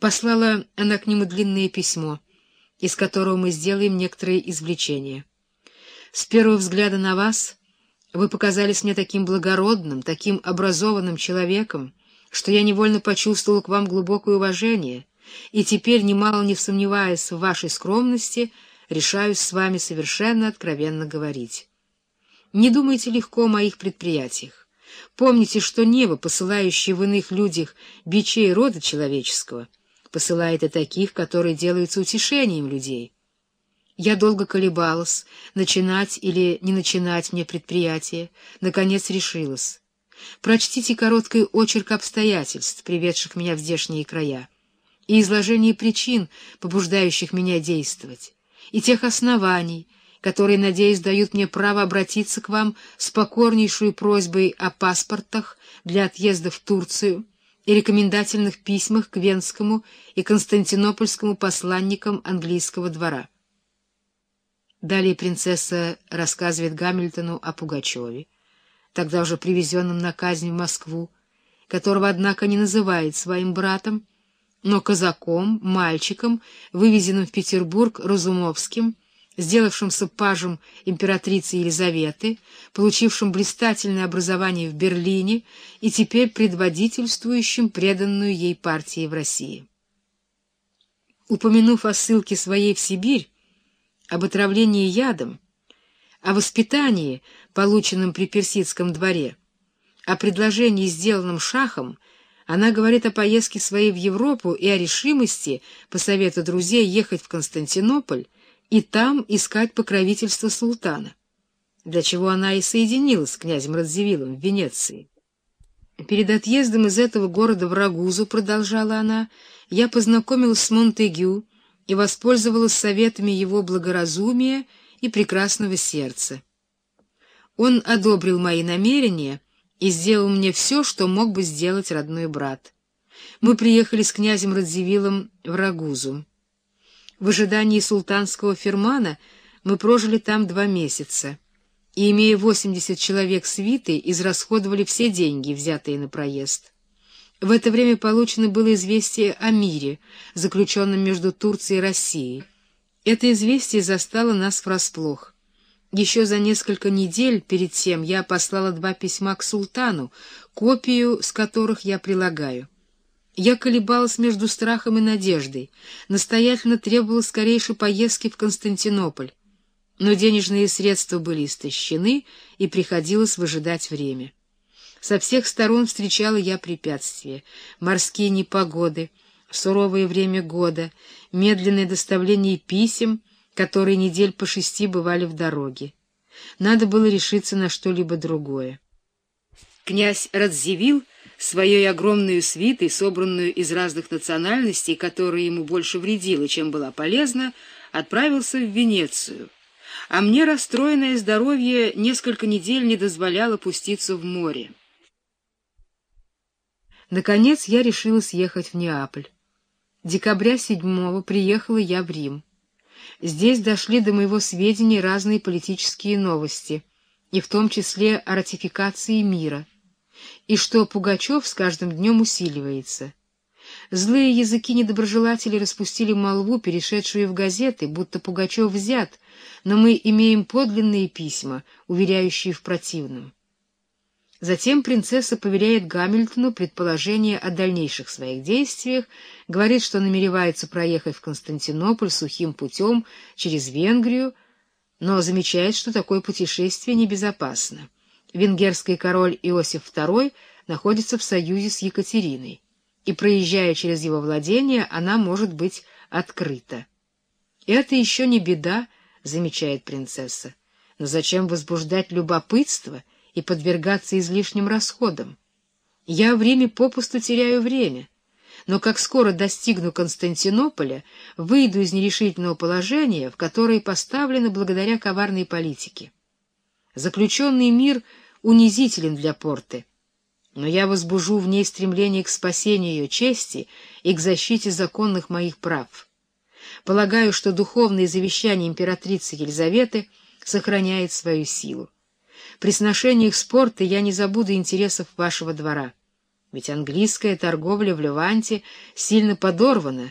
Послала она к нему длинное письмо, из которого мы сделаем некоторые извлечения. С первого взгляда на вас вы показались мне таким благородным, таким образованным человеком, что я невольно почувствовал к вам глубокое уважение, и теперь, немало не сомневаясь в вашей скромности, решаюсь с вами совершенно откровенно говорить. Не думайте легко о моих предприятиях. Помните, что небо, посылающее в иных людях бичей рода человеческого, посылает и таких, которые делаются утешением людей. Я долго колебалась, начинать или не начинать мне предприятие, наконец решилась. Прочтите короткий очерк обстоятельств, приведших меня в здешние края, и изложение причин, побуждающих меня действовать, и тех оснований, которые, надеюсь, дают мне право обратиться к вам с покорнейшей просьбой о паспортах для отъезда в Турцию и рекомендательных письмах к Венскому и Константинопольскому посланникам английского двора. Далее принцесса рассказывает Гамильтону о Пугачеве, тогда уже привезенном на казнь в Москву, которого, однако, не называет своим братом, но казаком, мальчиком, вывезенным в Петербург Разумовским, сделавшимся пажем императрицы Елизаветы, получившим блистательное образование в Берлине и теперь предводительствующим преданную ей партии в России. Упомянув о ссылке своей в Сибирь, об отравлении ядом, о воспитании, полученном при персидском дворе, о предложении, сделанном шахом, она говорит о поездке своей в Европу и о решимости, по совету друзей, ехать в Константинополь, и там искать покровительство султана, для чего она и соединилась с князем Радзивиллом в Венеции. Перед отъездом из этого города в Рагузу, продолжала она, я познакомилась с Монтегю и воспользовалась советами его благоразумия и прекрасного сердца. Он одобрил мои намерения и сделал мне все, что мог бы сделать родной брат. Мы приехали с князем Радзивиллом в Рагузу. В ожидании султанского фермана мы прожили там два месяца, и, имея 80 человек свиты, израсходовали все деньги, взятые на проезд. В это время получено было известие о мире, заключенном между Турцией и Россией. Это известие застало нас врасплох. Еще за несколько недель перед тем я послала два письма к султану, копию с которых я прилагаю. Я колебалась между страхом и надеждой, настоятельно требовала скорейшей поездки в Константинополь. Но денежные средства были истощены, и приходилось выжидать время. Со всех сторон встречала я препятствия, морские непогоды, суровое время года, медленное доставление писем, которые недель по шести бывали в дороге. Надо было решиться на что-либо другое. Князь Радзивилл своей огромной свитой, собранную из разных национальностей, которая ему больше вредила, чем была полезна, отправился в Венецию. А мне расстроенное здоровье несколько недель не дозволяло пуститься в море. Наконец я решила съехать в Неаполь. Декабря седьмого приехала я в Рим. Здесь дошли до моего сведения разные политические новости, и в том числе о ратификации мира — и что Пугачев с каждым днем усиливается. Злые языки недоброжелателей распустили молву, перешедшую в газеты, будто Пугачев взят, но мы имеем подлинные письма, уверяющие в противном. Затем принцесса поверяет Гамильтону предположение о дальнейших своих действиях, говорит, что намеревается проехать в Константинополь сухим путем через Венгрию, но замечает, что такое путешествие небезопасно венгерский король Иосиф II находится в союзе с Екатериной, и, проезжая через его владения, она может быть открыта. «Это еще не беда», — замечает принцесса, «но зачем возбуждать любопытство и подвергаться излишним расходам? Я в Риме попусту теряю время» но как скоро достигну Константинополя, выйду из нерешительного положения, в которое поставлено благодаря коварной политике. Заключенный мир унизителен для порты, но я возбужу в ней стремление к спасению ее чести и к защите законных моих прав. Полагаю, что духовное завещание императрицы Елизаветы сохраняет свою силу. При сношениях с порты я не забуду интересов вашего двора. Ведь английская торговля в Леванте сильно подорвана,